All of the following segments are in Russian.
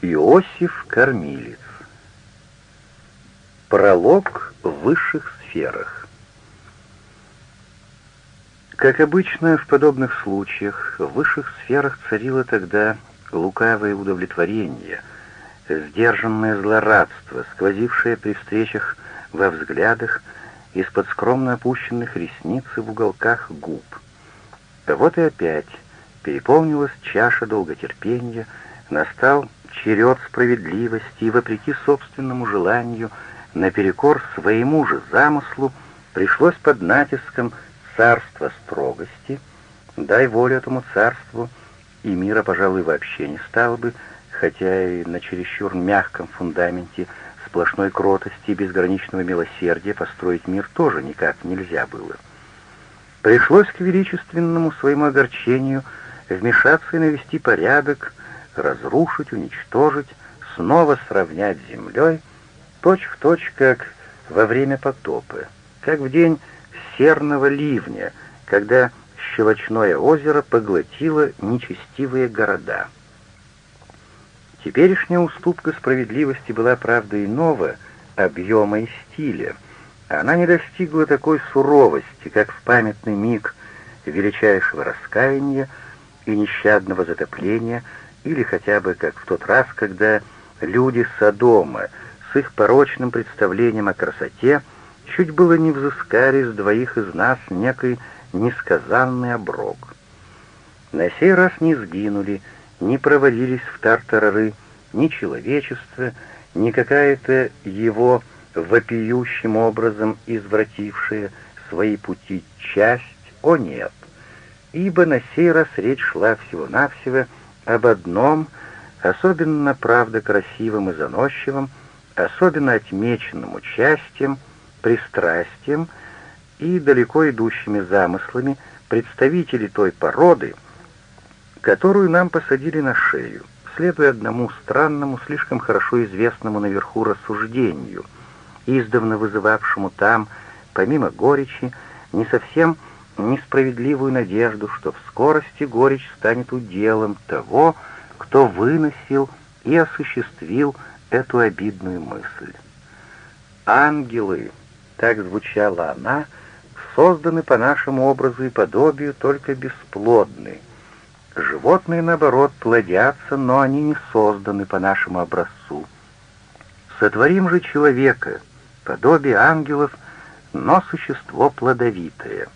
Иосиф Кормилец. Пролог в высших сферах. Как обычно в подобных случаях, в высших сферах царило тогда лукавое удовлетворение, сдержанное злорадство, сквозившее при встречах во взглядах из-под скромно опущенных ресниц и в уголках губ. Вот и опять переполнилась чаша долготерпения, настал черед справедливости и, вопреки собственному желанию, наперекор своему же замыслу, пришлось под натиском царства строгости, дай волю этому царству, и мира, пожалуй, вообще не стало бы, хотя и на чересчур мягком фундаменте сплошной кротости и безграничного милосердия построить мир тоже никак нельзя было. Пришлось к величественному своему огорчению вмешаться и навести порядок, разрушить, уничтожить, снова сравнять с землей, точь-в-точь, точь, как во время потопа, как в день серного ливня, когда щелочное озеро поглотило нечестивые города. Теперешняя уступка справедливости была, правда, иного объема и стиля. Она не достигла такой суровости, как в памятный миг величайшего раскаяния и нещадного затопления, или хотя бы как в тот раз, когда люди Содома с их порочным представлением о красоте чуть было не взыскали с двоих из нас некий несказанный оброк. На сей раз не сгинули, не провалились в тартарары ни человечество, ни какая-то его вопиющим образом извратившая свои пути часть, о нет, ибо на сей раз речь шла всего-навсего об одном, особенно, правда, красивым и заносчивым, особенно отмеченным участием, пристрастием и далеко идущими замыслами представителей той породы, которую нам посадили на шею, следуя одному странному, слишком хорошо известному наверху рассуждению, издавна вызывавшему там, помимо горечи, не совсем несправедливую надежду, что в скорости горечь станет уделом того, кто выносил и осуществил эту обидную мысль. «Ангелы», — так звучала она, — «созданы по нашему образу и подобию, только бесплодны. Животные, наоборот, плодятся, но они не созданы по нашему образцу. Сотворим же человека, подобие ангелов, но существо плодовитое».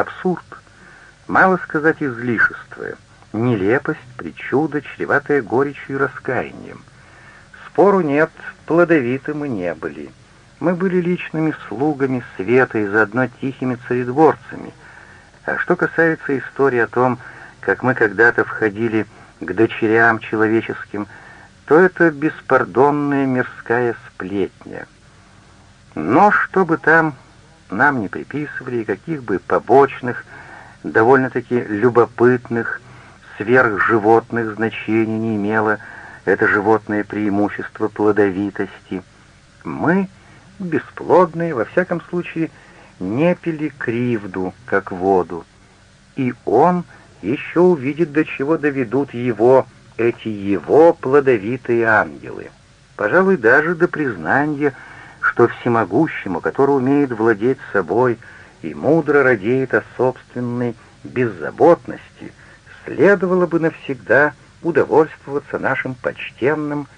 Абсурд, мало сказать излишество, нелепость, причуда, чреватая горечью и раскаянием. Спору нет, плодовиты мы не были. Мы были личными слугами света и заодно тихими царедворцами. А что касается истории о том, как мы когда-то входили к дочерям человеческим, то это беспардонная мирская сплетня. Но что бы там нам не приписывали, и каких бы побочных, довольно-таки любопытных, сверхживотных значений не имело это животное преимущество плодовитости. Мы, бесплодные, во всяком случае, не пили кривду, как воду, и он еще увидит, до чего доведут его, эти его плодовитые ангелы. Пожалуй, даже до признания, что всемогущему, который умеет владеть собой и мудро радеет о собственной беззаботности, следовало бы навсегда удовольствоваться нашим почтенным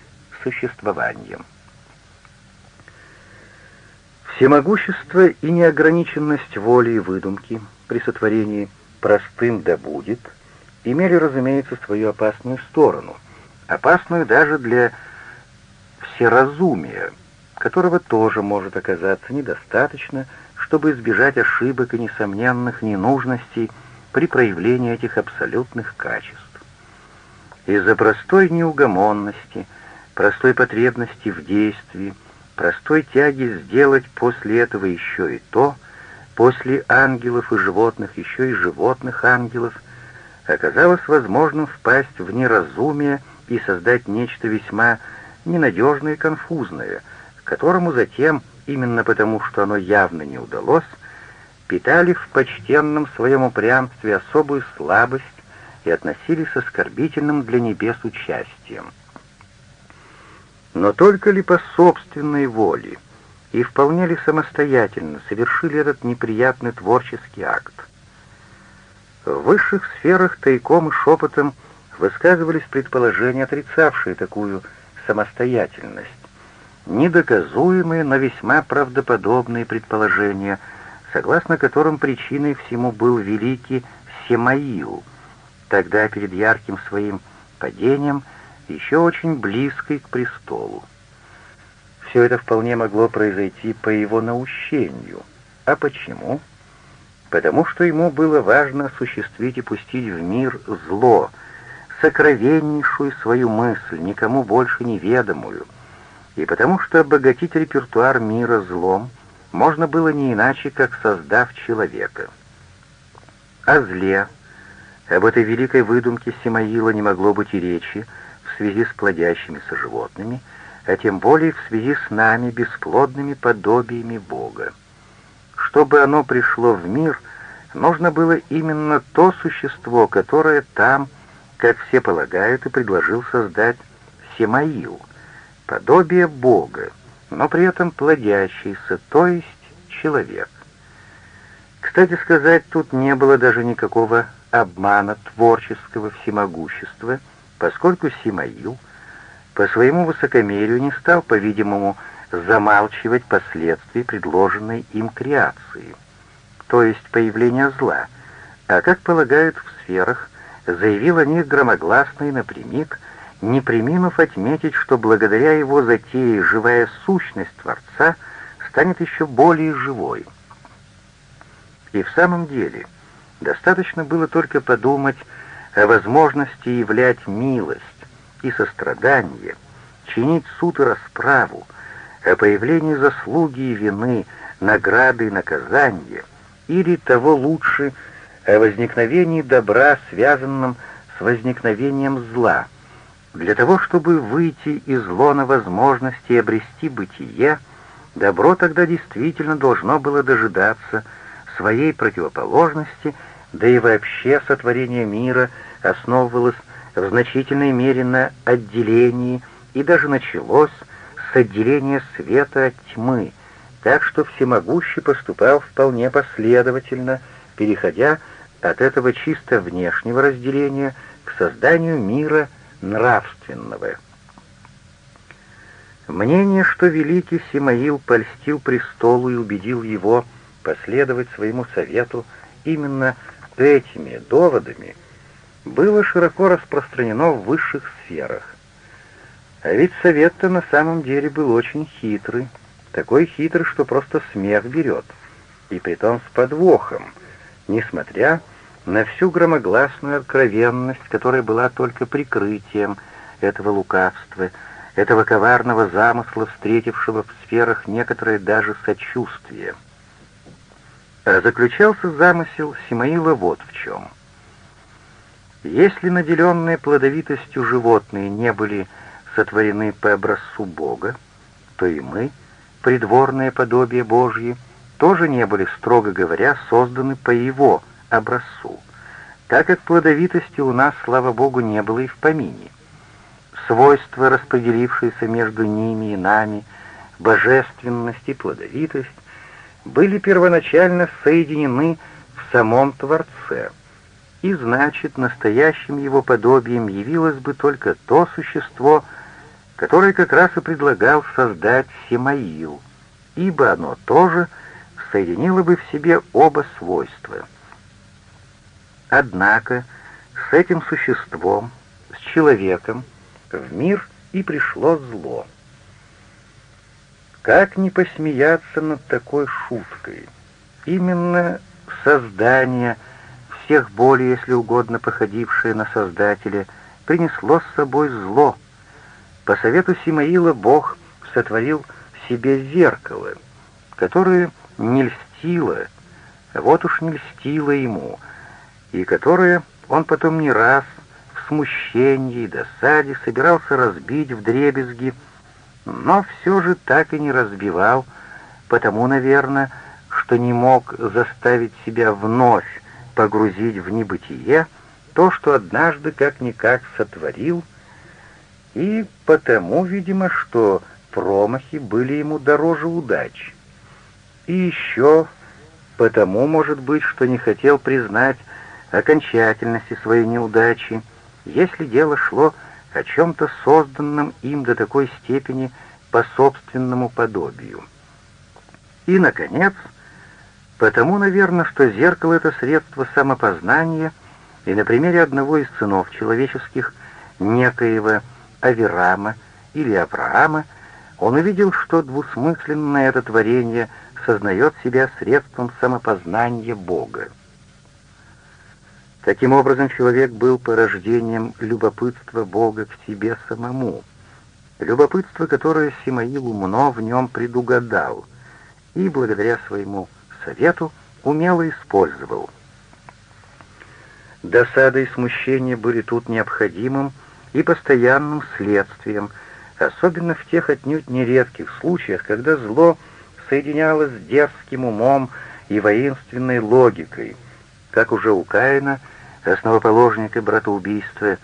существованием. Всемогущество и неограниченность воли и выдумки при сотворении простым да будет имели, разумеется, свою опасную сторону, опасную даже для всеразумия, которого тоже может оказаться недостаточно, чтобы избежать ошибок и несомненных ненужностей при проявлении этих абсолютных качеств. Из-за простой неугомонности, простой потребности в действии, простой тяги сделать после этого еще и то, после ангелов и животных еще и животных ангелов, оказалось возможным впасть в неразумие и создать нечто весьма ненадежное и конфузное — которому затем, именно потому что оно явно не удалось, питали в почтенном своем упрямстве особую слабость и относились с оскорбительным для небес участием. но только ли по собственной воле, и вполне ли самостоятельно совершили этот неприятный творческий акт. В высших сферах тайком и шепотом высказывались предположения, отрицавшие такую самостоятельность, недоказуемые, но весьма правдоподобные предположения, согласно которым причиной всему был великий Семаил, тогда перед ярким своим падением еще очень близкий к престолу. Все это вполне могло произойти по его наущению. А почему? Потому что ему было важно осуществить и пустить в мир зло, сокровеннейшую свою мысль, никому больше неведомую, и потому что обогатить репертуар мира злом можно было не иначе, как создав человека. О зле, об этой великой выдумке Симаила не могло быть и речи в связи с плодящимися животными, а тем более в связи с нами, бесплодными подобиями Бога. Чтобы оно пришло в мир, нужно было именно то существо, которое там, как все полагают, и предложил создать Семаил, подобие Бога, но при этом плодящийся, то есть человек. Кстати сказать, тут не было даже никакого обмана творческого всемогущества, поскольку Симаил — по своему высокомерию не стал, по-видимому, замалчивать последствий предложенной им креации, то есть появления зла, а, как полагают в сферах, заявил о них громогласно и напрямик, не приминув отметить, что благодаря его затее живая сущность Творца станет еще более живой. И в самом деле, достаточно было только подумать о возможности являть милость, и сострадание, чинить суд и расправу, о появлении заслуги и вины, награды и наказания, или того лучше, о возникновении добра, связанном с возникновением зла, для того, чтобы выйти из лона возможности и обрести бытие, добро тогда действительно должно было дожидаться своей противоположности, да и вообще сотворение мира основывалось в значительной мере на отделении и даже началось с отделения света от тьмы, так что всемогущий поступал вполне последовательно, переходя от этого чисто внешнего разделения к созданию мира нравственного. Мнение, что великий Симаил польстил престолу и убедил его последовать своему совету именно этими доводами, было широко распространено в высших сферах. А ведь совет-то на самом деле был очень хитрый, такой хитрый, что просто смех берет, и притом с подвохом, несмотря на всю громогласную откровенность, которая была только прикрытием этого лукавства, этого коварного замысла, встретившего в сферах некоторое даже сочувствие. А заключался замысел Симаила вот в чем — если наделенные плодовитостью животные не были сотворены по образцу Бога, то и мы, придворное подобие Божье, тоже не были, строго говоря, созданы по Его образцу, так как плодовитости у нас, слава Богу, не было и в помине. Свойства, распределившиеся между ними и нами, божественность и плодовитость, были первоначально соединены в самом Творце — и значит, настоящим его подобием явилось бы только то существо, которое как раз и предлагал создать Семаил, ибо оно тоже соединило бы в себе оба свойства. Однако с этим существом, с человеком, в мир и пришло зло. Как не посмеяться над такой шуткой? Именно создание — всех более, если угодно, походившее на Создателя, принесло с собой зло. По совету Симаила Бог сотворил себе зеркало, которое не льстило, вот уж не льстило ему, и которое он потом не раз в смущении и досаде собирался разбить в дребезги, но все же так и не разбивал, потому, наверное, что не мог заставить себя вновь погрузить в небытие то, что однажды как-никак сотворил, и потому, видимо, что промахи были ему дороже удач. И еще потому, может быть, что не хотел признать окончательности своей неудачи, если дело шло о чем-то созданном им до такой степени по собственному подобию. И, наконец, потому, наверное, что зеркало — это средство самопознания, и на примере одного из сынов человеческих, некоего Авирама или Авраама, он увидел, что двусмысленное это творение сознает себя средством самопознания Бога. Таким образом, человек был порождением любопытства Бога к себе самому, любопытство, которое Симаил умно в нем предугадал и, благодаря своему совету, умело использовал. Досада и смущение были тут необходимым и постоянным следствием, особенно в тех отнюдь нередких случаях, когда зло соединялось с дерзким умом и воинственной логикой, как уже у Каина — основоположника братоубийства,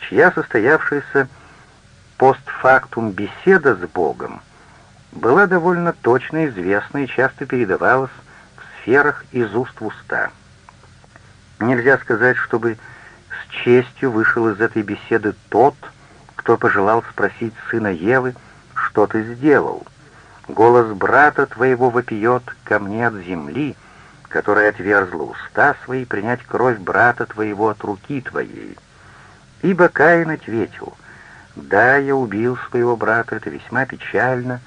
чья состоявшаяся постфактум беседа с Богом была довольно точно известна и часто передавалась в сферах из уст в уста. Нельзя сказать, чтобы с честью вышел из этой беседы тот, кто пожелал спросить сына Евы, что ты сделал. Голос брата твоего вопиет ко мне от земли — которая отверзла уста свои принять кровь брата твоего от руки твоей. Ибо Каин ответил, «Да, я убил своего брата, это весьма печально,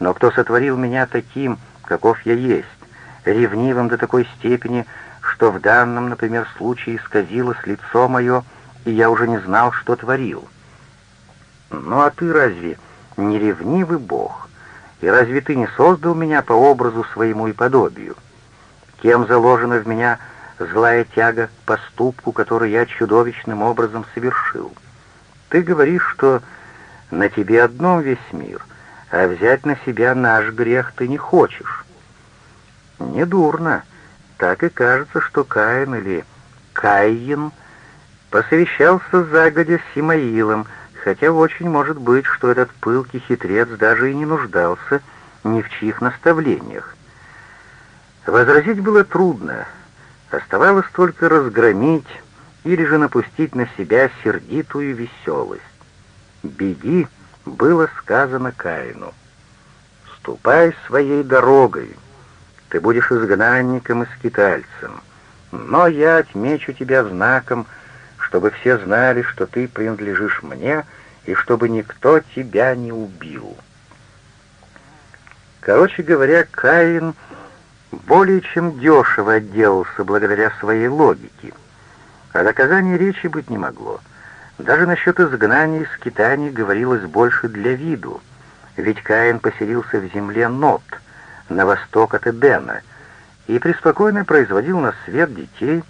но кто сотворил меня таким, каков я есть, ревнивым до такой степени, что в данном, например, случае исказилось лицо мое, и я уже не знал, что творил? Ну а ты разве не ревнивый Бог? И разве ты не создал меня по образу своему и подобию?» Кем заложена в меня злая тяга к поступку, который я чудовищным образом совершил? Ты говоришь, что на тебе одном весь мир, а взять на себя наш грех ты не хочешь. Недурно. Так и кажется, что Каин или Каин посовещался загодя с Симаилом, хотя очень может быть, что этот пылкий хитрец даже и не нуждался ни в чьих наставлениях. Возразить было трудно, оставалось только разгромить или же напустить на себя сердитую веселость. «Беги», — было сказано Каину. «Ступай своей дорогой, ты будешь изгнанником и скитальцем, но я отмечу тебя знаком, чтобы все знали, что ты принадлежишь мне, и чтобы никто тебя не убил». Короче говоря, Каин — более чем дешево отделался благодаря своей логике. О наказании речи быть не могло. Даже насчет изгнания и скитаний говорилось больше для виду, ведь Каин поселился в земле Нот, на восток от Эдена, и преспокойно производил на свет детей,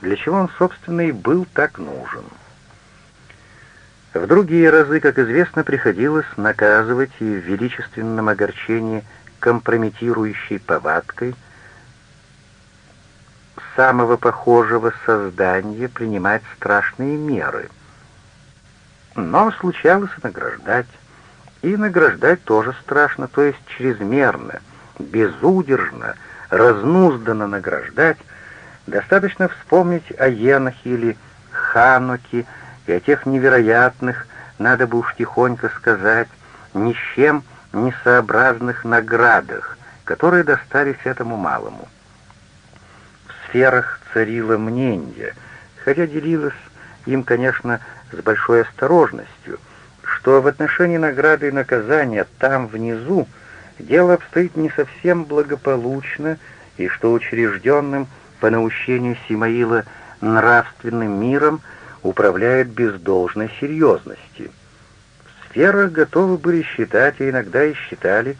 для чего он, собственно, и был так нужен. В другие разы, как известно, приходилось наказывать и в величественном огорчении компрометирующей повадкой самого похожего создания принимать страшные меры. Но случалось награждать. И награждать тоже страшно, то есть чрезмерно, безудержно, разнузданно награждать. Достаточно вспомнить о Енохе или Ханоке и о тех невероятных, надо бы уж тихонько сказать, ни с чем несообразных наградах, которые достались этому малому. В сферах царило мнение, хотя делилось им, конечно, с большой осторожностью, что в отношении награды и наказания там, внизу, дело обстоит не совсем благополучно, и что учрежденным по наущению Симаила нравственным миром управляет без должной серьезности — сферах готовы были считать, и иногда и считали,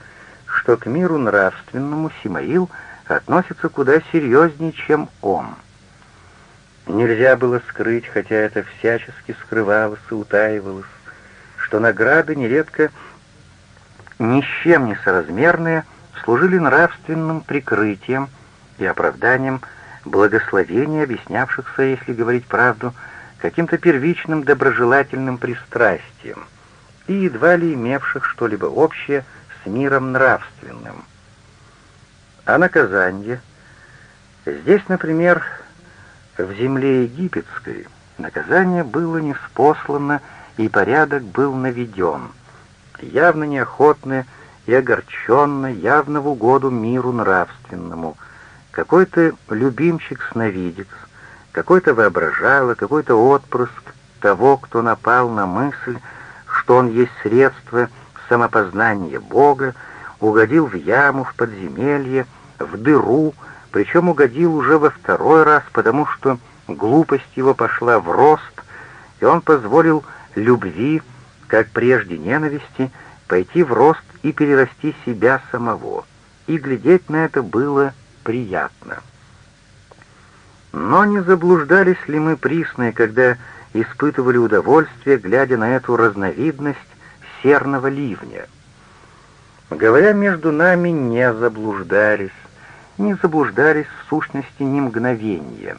что к миру нравственному Симаил относится куда серьезнее, чем он. Нельзя было скрыть, хотя это всячески скрывалось и утаивалось, что награды нередко ни с чем не соразмерные служили нравственным прикрытием и оправданием благословения, объяснявшихся, если говорить правду, каким-то первичным доброжелательным пристрастием — и едва ли имевших что-либо общее с миром нравственным. А наказание? Здесь, например, в земле египетской наказание было неспослано, и порядок был наведен, явно неохотно и огорченно, явно в угоду миру нравственному. Какой-то любимчик-сновидец, какой-то воображало, какой-то отпрыск того, кто напал на мысль, что он есть средство самопознания Бога, угодил в яму, в подземелье, в дыру, причем угодил уже во второй раз, потому что глупость его пошла в рост, и он позволил любви, как прежде ненависти, пойти в рост и перерасти себя самого. И глядеть на это было приятно. Но не заблуждались ли мы присные, когда испытывали удовольствие, глядя на эту разновидность серного ливня? Говоря между нами, не заблуждались, не заблуждались в сущности ни мгновения.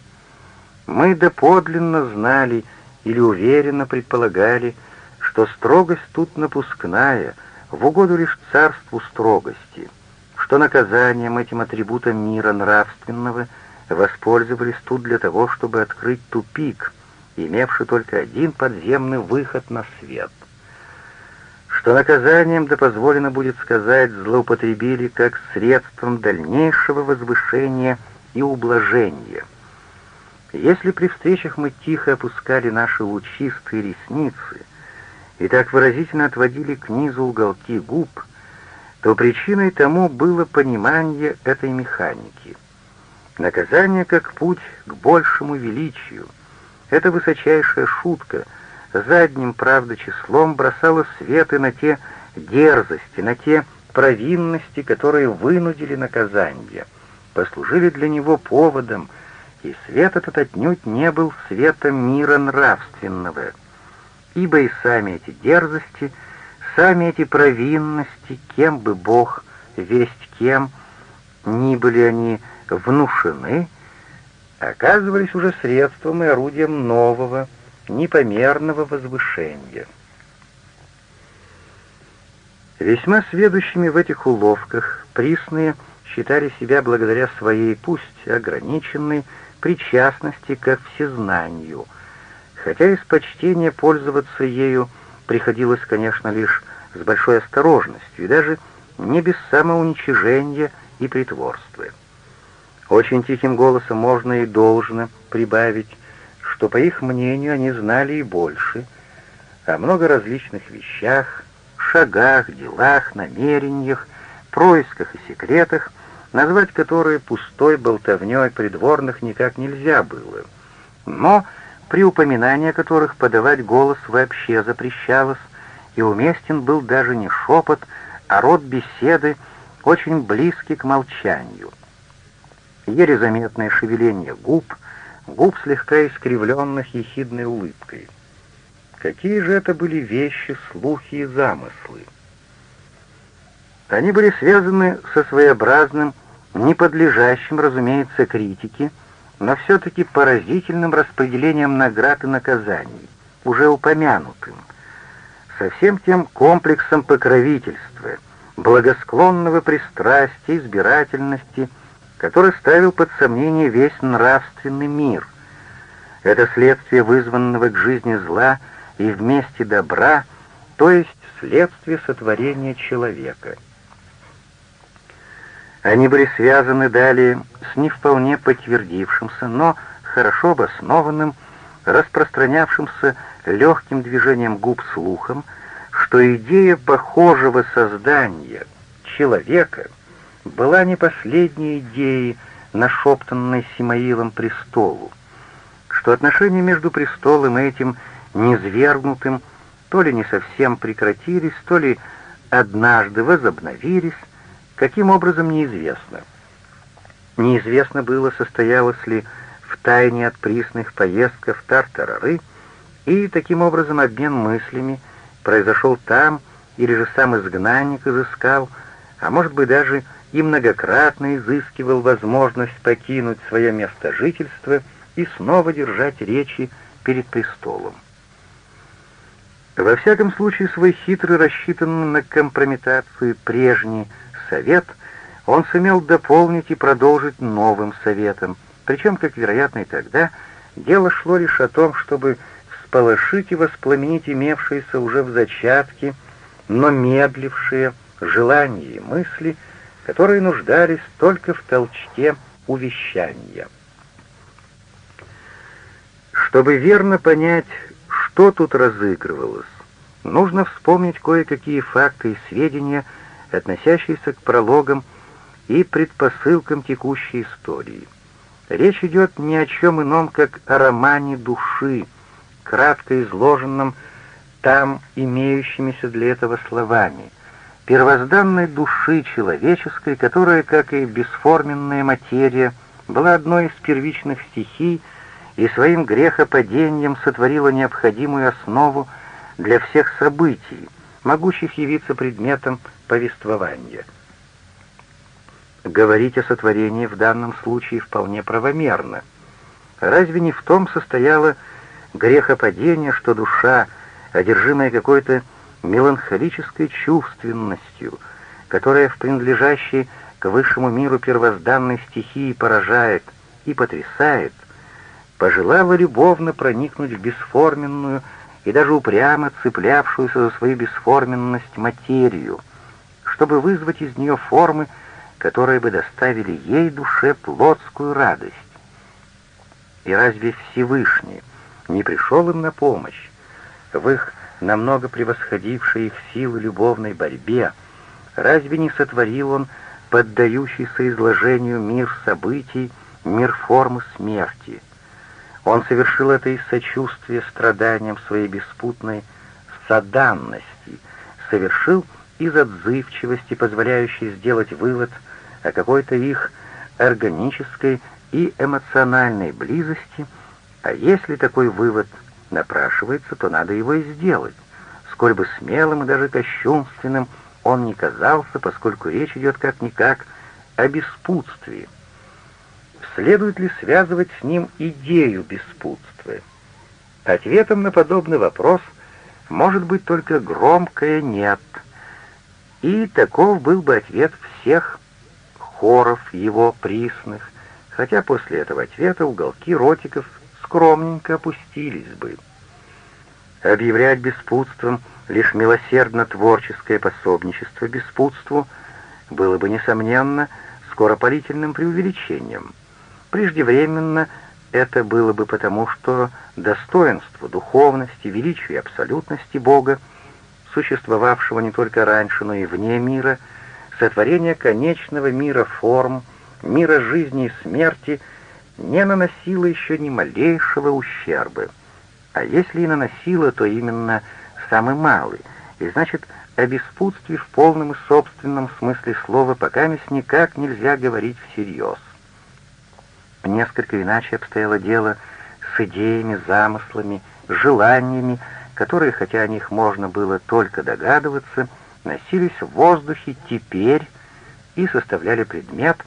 Мы доподлинно знали или уверенно предполагали, что строгость тут напускная, в угоду лишь царству строгости, что наказанием этим атрибутом мира нравственного воспользовались тут для того, чтобы открыть тупик, имевший только один подземный выход на свет — что наказанием, да позволено будет сказать, злоупотребили как средством дальнейшего возвышения и ублажения. Если при встречах мы тихо опускали наши лучистые ресницы и так выразительно отводили к низу уголки губ, то причиной тому было понимание этой механики. Наказание как путь к большему величию — это высочайшая шутка — задним, правда, числом бросала светы на те дерзости, на те провинности, которые вынудили наказание, послужили для него поводом, и свет этот отнюдь не был светом мира нравственного, ибо и сами эти дерзости, сами эти провинности, кем бы Бог, весть кем, ни были они внушены, оказывались уже средством и орудием нового, непомерного возвышения. Весьма сведущими в этих уловках присные считали себя благодаря своей, пусть ограниченной, причастности к всезнанию, хотя из почтения пользоваться ею приходилось, конечно, лишь с большой осторожностью и даже не без самоуничижения и притворства. Очень тихим голосом можно и должно прибавить что, по их мнению, они знали и больше, о много различных вещах, шагах, делах, намерениях, происках и секретах, назвать которые пустой болтовней придворных никак нельзя было. Но при упоминании которых подавать голос вообще запрещалось, и уместен был даже не шепот, а род беседы, очень близкий к молчанию. Еле заметное шевеление губ — губ слегка искривленных ехидной улыбкой. Какие же это были вещи, слухи и замыслы? Они были связаны со своеобразным, неподлежащим, разумеется, критике, но все-таки поразительным распределением наград и наказаний, уже упомянутым, со всем тем комплексом покровительства, благосклонного пристрастия, избирательности, который ставил под сомнение весь нравственный мир. Это следствие вызванного к жизни зла и вместе добра, то есть следствие сотворения человека. Они были связаны далее с не вполне подтвердившимся, но хорошо обоснованным, распространявшимся легким движением губ слухом, что идея похожего создания человека — была не последней идеей, нашептанной Симаилом престолу, что отношения между престолом и этим низвергнутым то ли не совсем прекратились, то ли однажды возобновились, каким образом неизвестно. Неизвестно было, состоялось ли в тайне от присных поездка в Тартарары, и таким образом обмен мыслями произошел там, или же сам изгнанник изыскал, а может быть даже и многократно изыскивал возможность покинуть свое место жительства и снова держать речи перед престолом. Во всяком случае, свой хитрый, рассчитанный на компрометацию прежний совет он сумел дополнить и продолжить новым советом, причем, как вероятно и тогда, дело шло лишь о том, чтобы всполошить и воспламенить имевшиеся уже в зачатке, но медлившие желания и мысли, которые нуждались только в толчке увещания. Чтобы верно понять, что тут разыгрывалось, нужно вспомнить кое-какие факты и сведения, относящиеся к прологам и предпосылкам текущей истории. Речь идет ни о чем ином, как о романе души, кратко изложенном там имеющимися для этого словами, первозданной души человеческой, которая, как и бесформенная материя, была одной из первичных стихий, и своим грехопадением сотворила необходимую основу для всех событий, могущих явиться предметом повествования. Говорить о сотворении в данном случае вполне правомерно. Разве не в том состояло грехопадение, что душа, одержимая какой-то меланхолической чувственностью, которая в принадлежащей к высшему миру первозданной стихии поражает и потрясает, пожелала любовно проникнуть в бесформенную и даже упрямо цеплявшуюся за свою бесформенность материю, чтобы вызвать из нее формы, которые бы доставили ей душе плотскую радость. И разве Всевышний не пришел им на помощь в их намного превосходившей их силы любовной борьбе? Разве не сотворил он поддающийся изложению мир событий, мир формы смерти — он совершил это из сочувствия страданиям своей беспутной соданности, совершил из отзывчивости, позволяющей сделать вывод о какой-то их органической и эмоциональной близости, а если такой вывод напрашивается, то надо его и сделать, сколь бы смелым и даже кощунственным он не казался, поскольку речь идет как-никак о беспутствии следует ли связывать с ним идею беспутства? Ответом на подобный вопрос может быть только громкое «нет». И таков был бы ответ всех хоров его присных, хотя после этого ответа уголки ротиков скромненько опустились бы. Объявлять беспутством лишь милосердно-творческое пособничество беспутству было бы, несомненно, скоропалительным преувеличением. Преждевременно это было бы потому, что достоинство духовности, величия и абсолютности Бога, существовавшего не только раньше, но и вне мира, сотворение конечного мира форм, мира жизни и смерти, не наносило еще ни малейшего ущерба. А если и наносило, то именно самый малый, и значит, о беспутстве в полном и собственном смысле слова пока никак нельзя говорить всерьез. Несколько иначе обстояло дело с идеями, замыслами, желаниями, которые, хотя о них можно было только догадываться, носились в воздухе теперь и составляли предмет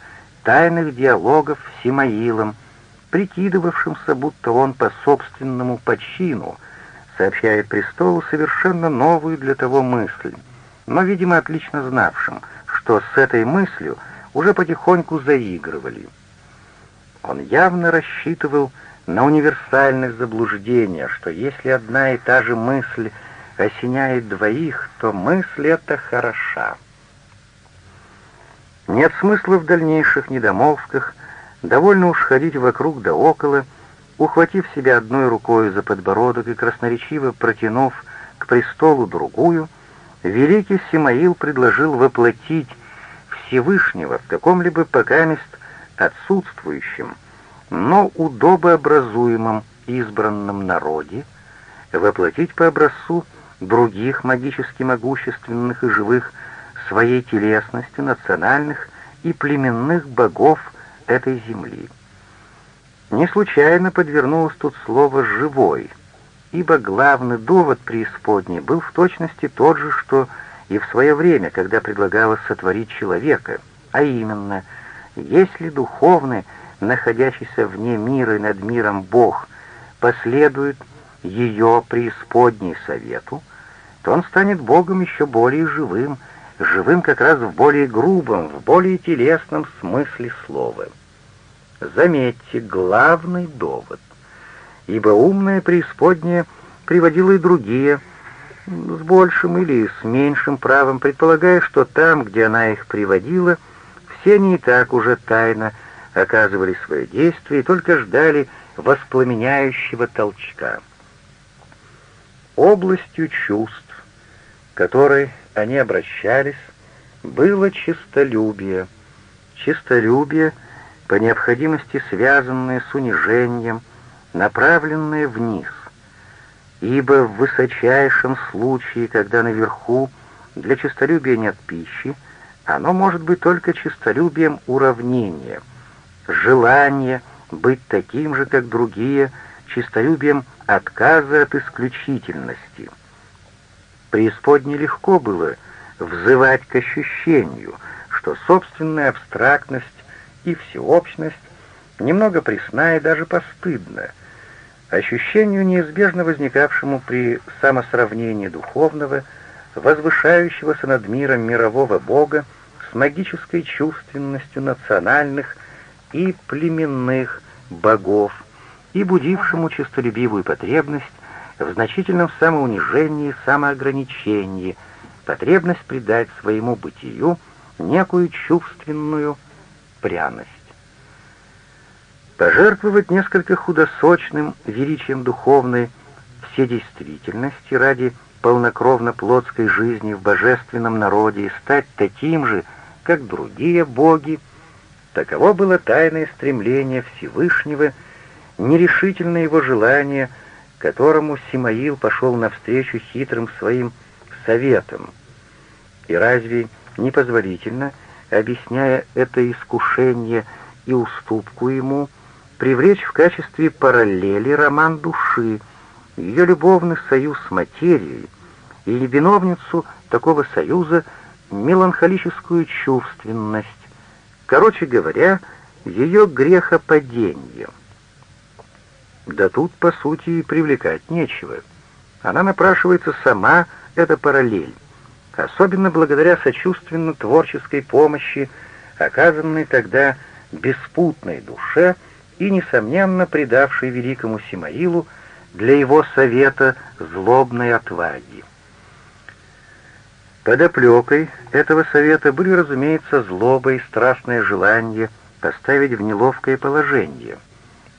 тайных диалогов с Симаилом, прикидывавшимся, будто он по собственному почину сообщает престолу совершенно новую для того мысль, но, видимо, отлично знавшим, что с этой мыслью уже потихоньку заигрывали — он явно рассчитывал на универсальность заблуждения, что если одна и та же мысль осеняет двоих, то мысль эта хороша. Нет смысла в дальнейших недомолвках, довольно уж ходить вокруг да около, ухватив себя одной рукой за подбородок и красноречиво протянув к престолу другую, великий Симаил предложил воплотить Всевышнего в каком-либо покамест отсутствующем, но удобообразуемом избранном народе, воплотить по образцу других магически могущественных и живых своей телесностью национальных и племенных богов этой земли. Не случайно подвернулось тут слово «живой», ибо главный довод преисподней был в точности тот же, что и в свое время, когда предлагалось сотворить человека, а именно — если духовный, находящийся вне мира и над миром Бог, последует ее преисподней совету, то он станет Богом еще более живым, живым как раз в более грубом, в более телесном смысле слова. Заметьте, главный довод. Ибо умная преисподняя приводила и другие, с большим или с меньшим правом, предполагая, что там, где она их приводила, все они и так уже тайно оказывали свое действие и только ждали воспламеняющего толчка. Областью чувств, которой они обращались, было чистолюбие. Чистолюбие, по необходимости связанное с унижением, направленное вниз. Ибо в высочайшем случае, когда наверху для чистолюбия нет пищи, оно может быть только чистолюбием уравнения, желание быть таким же, как другие, чистолюбием отказа от исключительности. Преисподне легко было взывать к ощущению, что собственная абстрактность и всеобщность немного пресна и даже постыдна, ощущению, неизбежно возникавшему при самосравнении духовного, возвышающегося над миром мирового Бога с магической чувственностью национальных и племенных богов, и будившему честолюбивую потребность в значительном самоунижении самоограничении, потребность придать своему бытию некую чувственную пряность. Пожертвовать несколько худосочным величием духовной вседействительности ради полнокровно-плотской жизни в божественном народе и стать таким же, как другие боги, таково было тайное стремление Всевышнего — нерешительное его желание, которому Симаил пошел навстречу хитрым своим советам. И разве непозволительно, объясняя это искушение и уступку ему, привлечь в качестве параллели роман души, ее любовный союз с материей, или виновницу такого союза меланхолическую чувственность, короче говоря, ее грехопадение — да тут, по сути, и привлекать нечего. Она напрашивается сама, эта параллель, особенно благодаря сочувственно-творческой помощи, оказанной тогда беспутной душе и, несомненно, придавшей великому Симаилу для его совета злобной отваги. Под оплекой этого совета были, разумеется, злоба и страстное желание поставить в неловкое положение —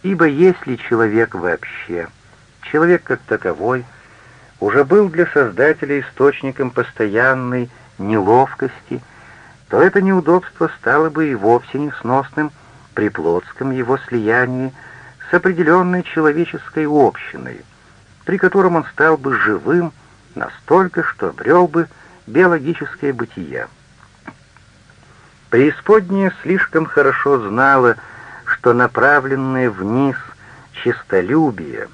Ибо если человек вообще, человек как таковой, уже был для Создателя источником постоянной неловкости, то это неудобство стало бы и вовсе несносным при плотском его слиянии с определенной человеческой общиной, при котором он стал бы живым настолько, что обрел бы биологическое бытие. Преисподняя слишком хорошо знала, что направленное вниз честолюбие,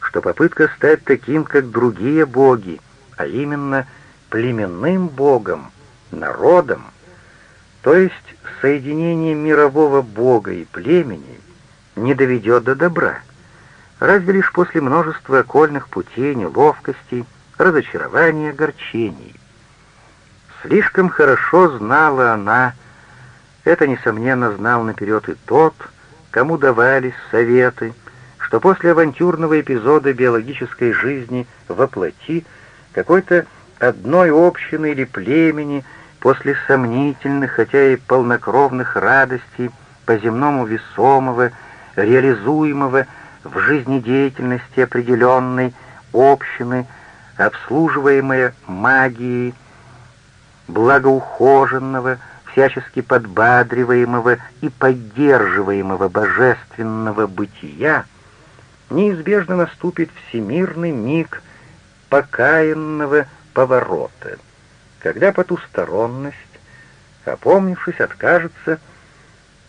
что попытка стать таким, как другие боги, а именно племенным богом, народом, то есть соединение мирового бога и племени, не доведет до добра, разве лишь после множества окольных путей, неловкостей, разочарований, огорчений. Слишком хорошо знала она, это, несомненно, знал наперед и тот, кому давались советы, что после авантюрного эпизода биологической жизни во плоти какой-то одной общины или племени после сомнительных, хотя и полнокровных радостей по-земному весомого, реализуемого в жизнедеятельности определенной общины, обслуживаемая магией, благоухоженного, всячески подбадриваемого и поддерживаемого божественного бытия, неизбежно наступит всемирный миг покаянного поворота, когда потусторонность, опомнившись, откажется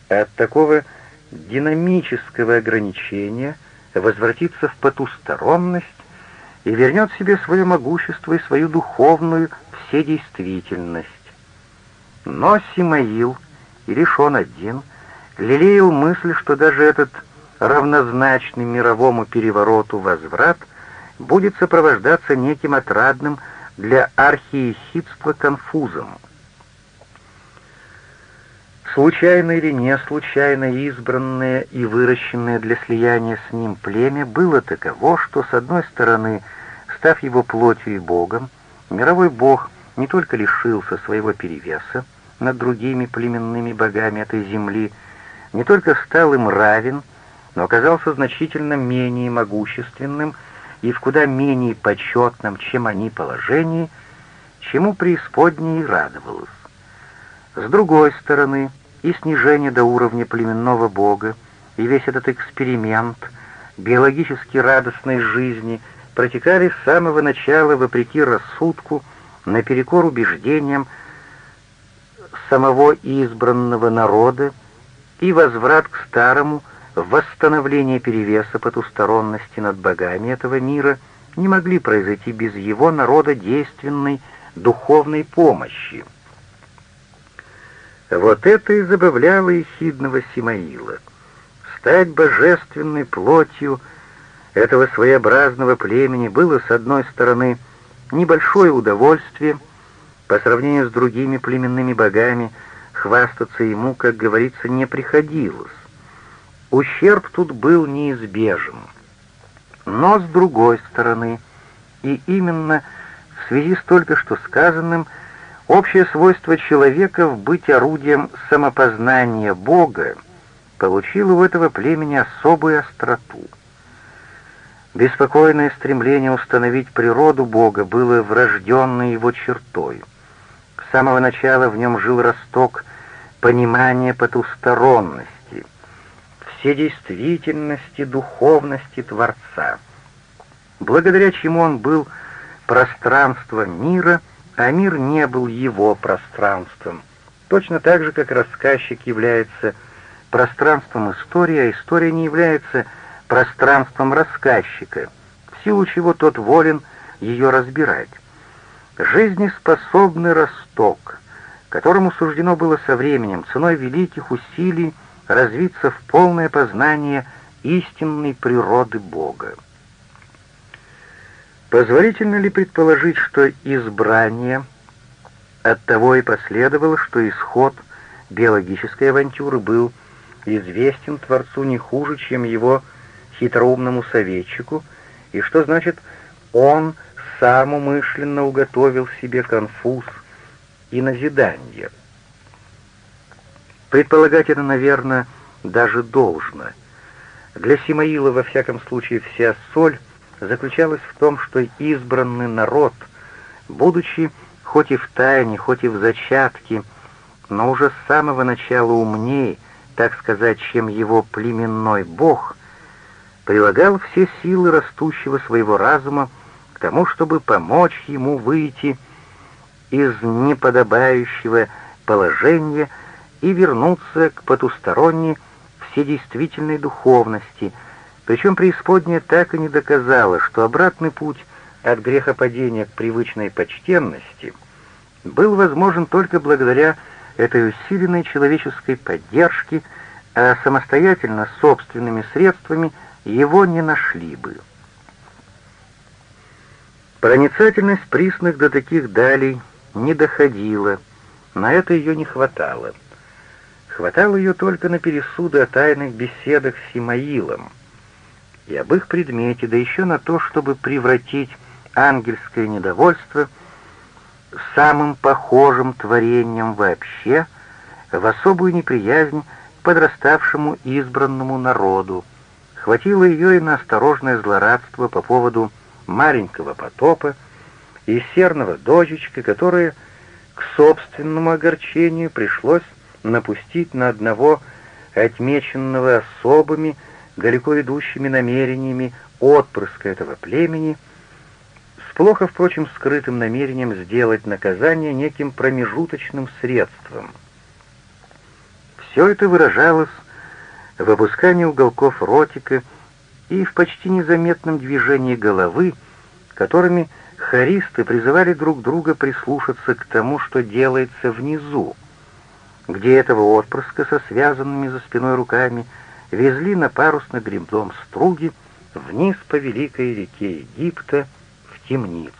от такого динамического ограничения, возвратится в потусторонность и вернет себе свое могущество и свою духовную вседействительность. Но Симаил, и лишь он один, лелеял мысль, что даже этот равнозначный мировому перевороту возврат будет сопровождаться неким отрадным для архиехидства конфузом. Случайно или не случайно избранное и выращенное для слияния с ним племя было таково, что, с одной стороны, став его плотью и богом, мировой бог не только лишился своего перевеса над другими племенными богами этой земли, не только стал им равен, но оказался значительно менее могущественным и в куда менее почетном, чем они, положении, чему преисподней и радовалась. С другой стороны, и снижение до уровня племенного бога, и весь этот эксперимент биологически радостной жизни протекали с самого начала вопреки рассудку, наперекор убеждениям самого избранного народа и возврат к старому, восстановление перевеса потусторонности над богами этого мира не могли произойти без его народа действенной духовной помощи. Вот это и забавляло ехидного Симаила. Стать божественной плотью этого своеобразного племени было, с одной стороны, небольшое удовольствие, по сравнению с другими племенными богами, хвастаться ему, как говорится, не приходилось. Ущерб тут был неизбежен. Но с другой стороны, и именно в связи с только что сказанным, Общее свойство человека в быть орудием самопознания Бога получило у этого племени особую остроту. Беспокойное стремление установить природу Бога было врожденной его чертой. С самого начала в нем жил росток понимания потусторонности, вседействительности, духовности Творца, благодаря чему он был пространством мира — а мир не был его пространством, точно так же, как рассказчик является пространством истории, а история не является рассказчика, в силу чего тот волен ее разбирать. Жизнеспособный росток, которому суждено было со временем, ценой великих усилий, развиться в полное познание истинной природы Бога. Позволительно ли предположить, что избрание от того и последовало, что исход биологической авантюры был известен Творцу не хуже, чем его хитроумному советчику, и что значит он сам умышленно уготовил себе конфуз и назидание. Предполагать это, наверное, даже должно. Для Симаила, во всяком случае, вся соль — заключалась в том, что избранный народ, будучи хоть и в тайне, хоть и в зачатке, но уже с самого начала умнее, так сказать, чем его племенной бог, прилагал все силы растущего своего разума к тому, чтобы помочь ему выйти из неподобающего положения и вернуться к потусторонней вседействительной духовности — причем преисподняя так и не доказала, что обратный путь от грехопадения к привычной почтенности был возможен только благодаря этой усиленной человеческой поддержке, а самостоятельно собственными средствами его не нашли бы. Проницательность присных до таких далей не доходила, на это ее не хватало. Хватало ее только на пересуды о тайных беседах с Симаилом — и об их предмете, да еще на то, чтобы превратить ангельское недовольство самым похожим творением вообще в особую неприязнь к подраставшему избранному народу. Хватило ее и на осторожное злорадство по поводу маленького потопа и серного дожечка, которое к собственному огорчению пришлось напустить на одного отмеченного особыми далеко идущими намерениями отпрыска этого племени, с плохо, впрочем, скрытым намерением сделать наказание неким промежуточным средством. Все это выражалось в опускании уголков ротика и в почти незаметном движении головы, которыми хористы призывали друг друга прислушаться к тому, что делается внизу, где этого отпрыска со связанными за спиной руками – везли на парусно-гребном струге вниз по великой реке Египта в темницу.